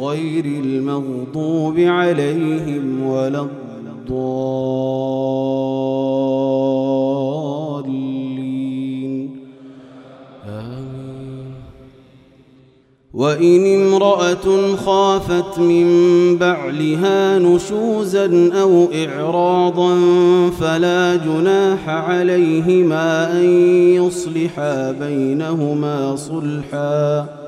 غير المغضوب عليهم ولا الضالين. آمين. وإن امرأة خافت من بعلها نشوزا أو إعراضا فلا جناح عليهما أن يصلحا بينهما صلحاً.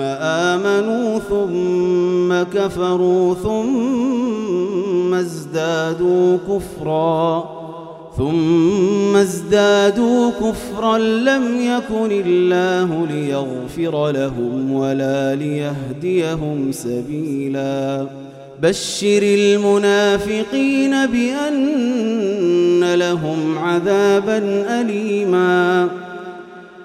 آمنوا ثم كفروا ثم ثم ازدادوا كفرا ثم ازدادوا كفرا لم يكن الله ليغفر لهم ولا ليهديهم سبيلا بشر المنافقين بأن لهم عذابا أليما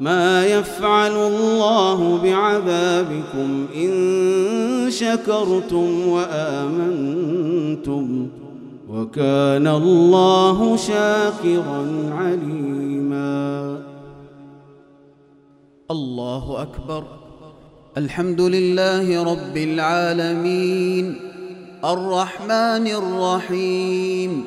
ما يفعل الله بعذابكم إن شكرتم وآمنتم وكان الله شاكرا عليما. الله أكبر. الحمد لله رب العالمين. الرحمن الرحيم.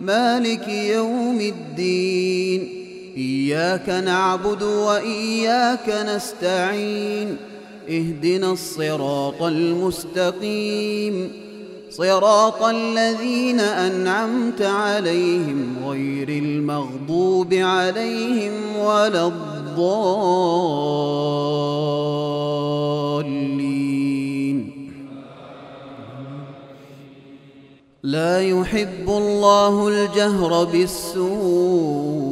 مالك يوم الدين. إياك نعبد وإياك نستعين. اهدنا الصراط المستقيم. صراط الذين أنعمت عليهم غير المغضوب عليهم ولا الضالين. لا يحب الله الجهر بالسوء.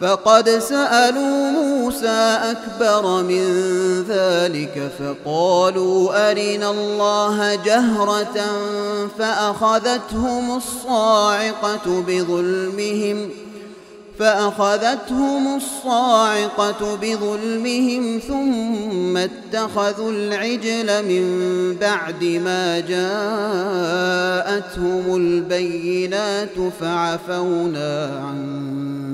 فقد سألوا موسى أكبر من ذلك فقالوا أرنا الله جهرة فأخذتهم الصاعقة بظلمهم فأخذتهم الصاعقة بظلمهم ثم اتخذوا العجل من بعد ما جاءتهم البينات فعفونا عن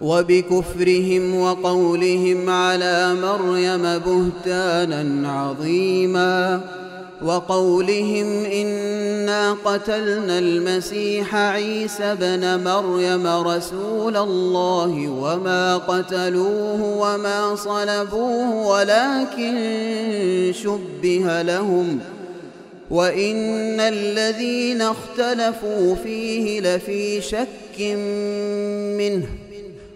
وبكفرهم وقولهم على مريم بهتانا عظيما وقولهم إنا قتلنا المسيح عيسى بن مريم رسول الله وما قتلوه وما صلبوه ولكن شبه لهم وإن الذين اختلفوا فيه لفي شك منه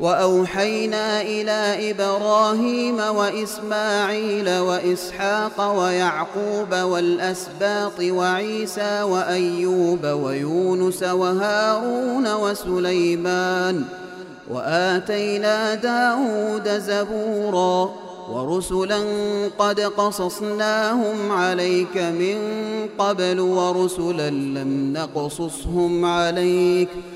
وأوحينا إلى إبراهيم وإسماعيل وإسحاق ويعقوب والأسباط وعيسى وأيوب ويونس وهارون وسليمان وآتينا داود زبورا ورسلا قد قصصناهم عليك من قبل ورسلا لم نقصصهم عليك ۖ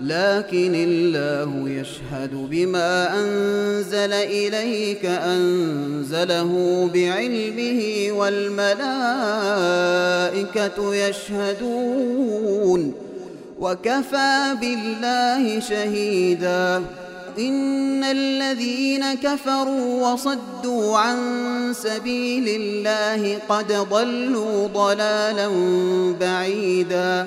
لكن الله يشهد بما أنزل إليك أنزله بعلمه والملائكة يشهدون وكفى بالله شهيدا إن الذين كفروا وصدوا عن سبيل الله قد ضلوا ضلالا بعيدا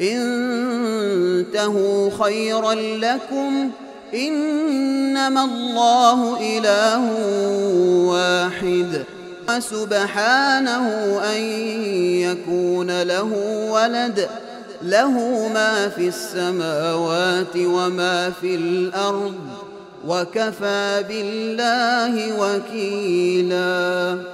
انتهوا خيرا لكم. إنما الله إله واحد. وسبحانه أن يكون له ولد. له ما في السماوات وما في الأرض. وكفى بالله وكيلاً.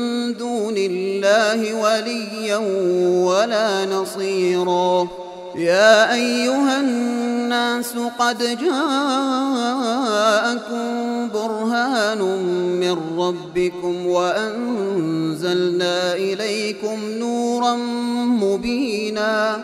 دون الله وليا ولا نصيرا. يا أيها الناس قد جاءكم برهان من ربكم وأنزلنا إليكم نورا مبينا.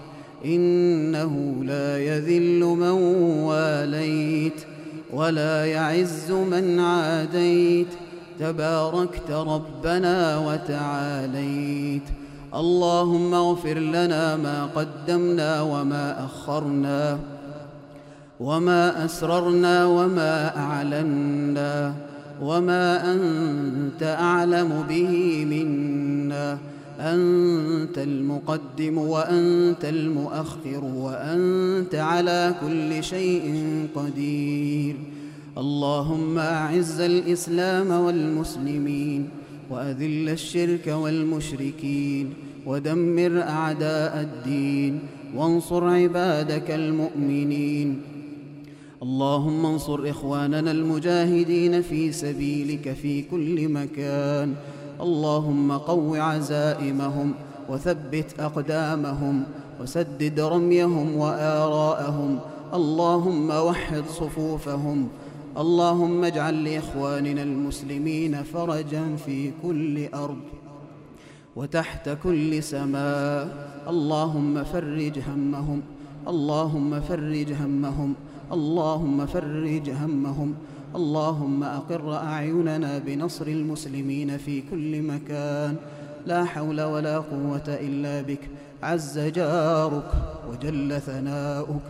إنه لا يذل من واليت ولا يعز من عاديت. تباركت ربنا وتعاليت. اللهم اغفر لنا ما قدمنا وما أخرنا وما أسررنا وما أعلنا وما أنت أعلم به منا. أنت المقدم وأنت المؤخر وأنت على كل شيء قدير. اللهم أعز الإسلام والمسلمين وأذل الشرك والمشركين ودمر أعداء الدين وانصر عبادك المؤمنين. اللهم انصر إخواننا المجاهدين في سبيلك في كل مكان. اللهم قو عزائمهم وثبت أقدامهم وسدد رميهم وآراءهم اللهم وحد صفوفهم اللهم اجعل لإخواننا المسلمين فرجا في كل أرض وتحت كل سماء اللهم فرج همهم اللهم فرج همهم اللهم فرج همهم اللهم أقر أعيننا بنصر المسلمين في كل مكان. لا حول ولا قوة إلا بك. عز جارك وجل ثناؤك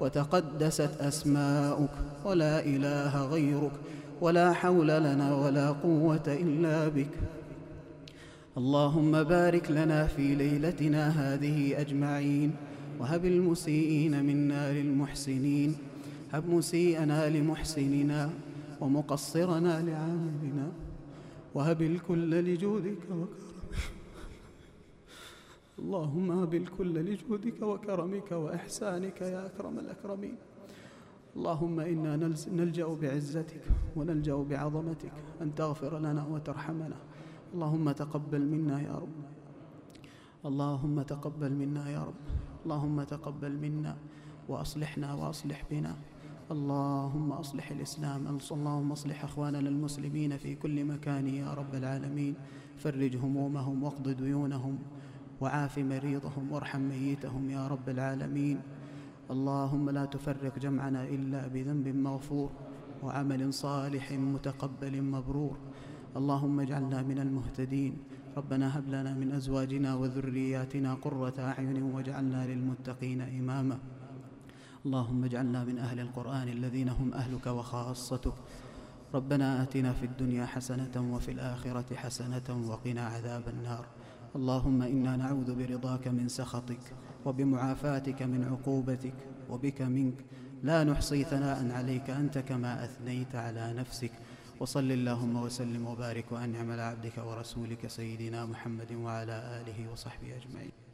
وتقدست أسماؤك ولا إله غيرك ولا حول لنا ولا قوة إلا بك. اللهم بارك لنا في ليلتنا هذه أجمعين. وهب المسيئين منا للمحسنين. هب مسيئنا لمحسننا. ومقصرنا لعاملنا وهب الكل لجودك وكرمك. اللهم هب الكل لجودك وكرمك وإحسانك يا أكرم الأكرمين. اللهم إنا نلجأ بعزتك ونلجأ بعظمتك. أن تغفر لنا وترحمنا. اللهم تقبل منا يا رب. اللهم تقبل منا يا رب. اللهم تقبل منا وأصلحنا وأصلح بنا. اللهم أصلح الإسلام اللهم أصلح أخواننا المسلمين في كل مكان يا رب العالمين. فرج همومهم واقض ديونهم وعاف مريضهم وارحم ميتهم يا رب العالمين. اللهم لا تفرق جمعنا إلا بذنب مغفور وعمل صالح متقبل مبرور. اللهم اجعلنا من المهتدين. ربنا هب لنا من أزواجنا وذرياتنا قرة أعين واجعلنا للمتقين إماما. اللهم اجعلنا من أهل القرآن الذين هم أهلك وخاصتك. ربنا آتنا في الدنيا حسنة وفي الآخرة حسنة وقنا عذاب النار. اللهم إنا نعوذ برضاك من سخطك وبمعافاتك من عقوبتك وبك منك. لا نحصي ثناء عليك أنت كما أثنيت على نفسك. وصل اللهم وسلم وبارك وأنعم على عبدك ورسولك سيدنا محمد وعلى آله وصحبه أجمعين.